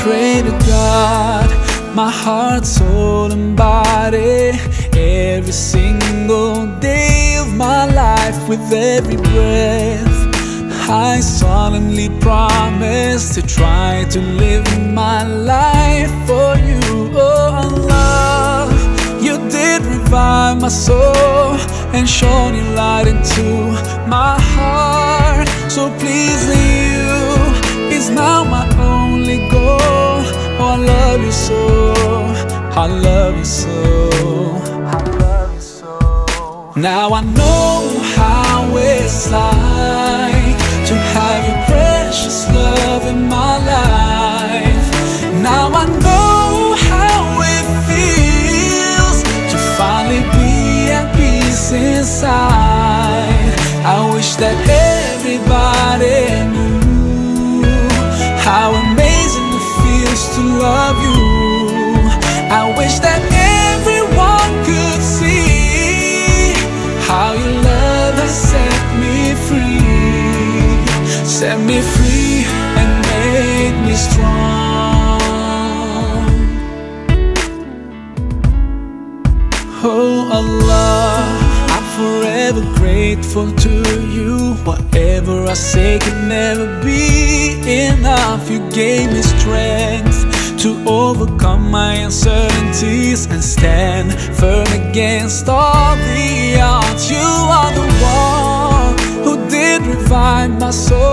pray to God, my heart, soul, and body, every single day of my life, with every breath. I solemnly promise to try to live my life for you, oh Allah. You did revive my soul and shone your light into my heart. So please, you so, I love you so. Now I know how it's like to have your precious love in my life. Now I know how it feels to finally be at peace inside. I wish that everybody knew how amazing it feels to love you. Set me free and made me strong. Oh Allah, I'm forever grateful to you. Whatever I say can never be enough. You gave me strength to overcome my uncertainties and stand firm against all the odds. You are the one who did revive my soul.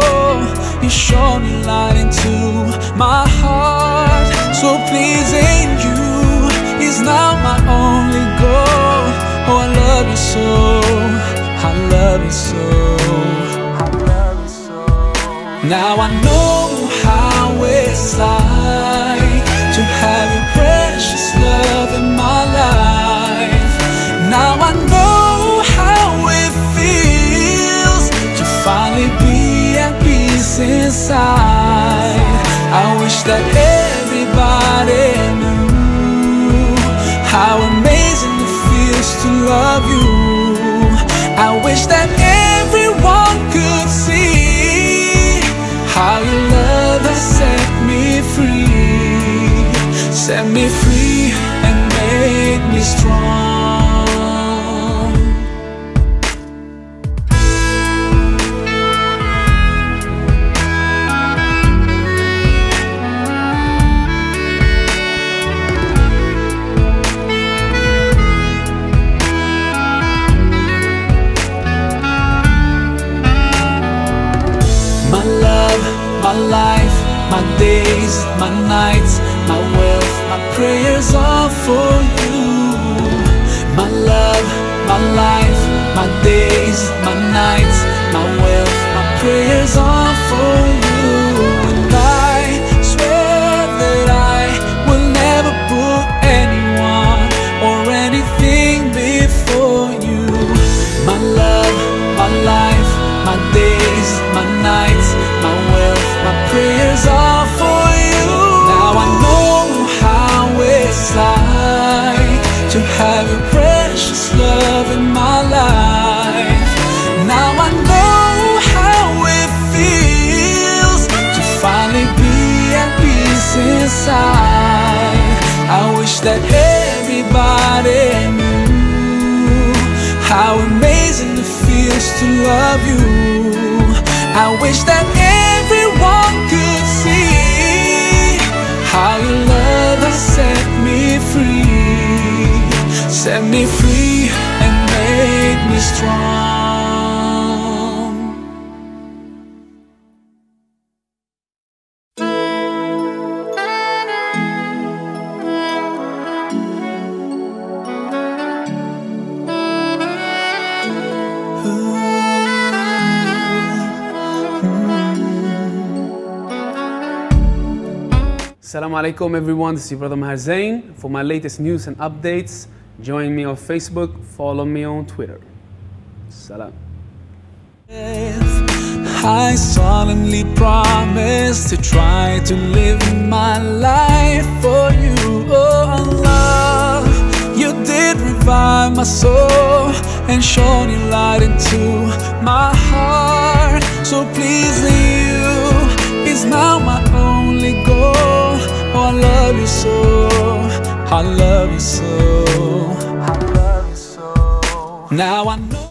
You shone your light into my heart. So pleasing you is now my only goal. Oh, I love you so. I love you so. I love you so. Now I know how it's like inside. I wish that everybody knew how amazing it feels to love you. I wish that everyone could see how your love has set me free, set me free and made me strong. Days, my nights, my wealth, my prayers are for you. My love, my life, my days, my nights, my wealth, my prayers are for you. I swear that I will never put anyone or anything before you. My love, my life, my days, my nights, my wealth, my prayers are your precious love in my life. Now I know how it feels to finally be at peace inside. I wish that everybody knew how amazing it feels to love you. Assalamu alaikum everyone, this is your brother Maher Zain. For my latest news and updates, join me on Facebook, follow me on Twitter. Salam. I solemnly promise to try to live my life for you, oh Allah. You did revive my soul and shone your light into my heart. So pleasing you is now my only goal. Oh, love you so. I love you so. I love you so. Now I know.